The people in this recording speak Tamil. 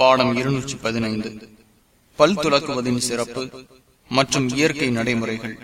பாடம் இருநூற்றி பதினைந்து. பல் துலக்குவதின் சிறப்பு மற்றும் இயற்கை நடைமுறைகள்.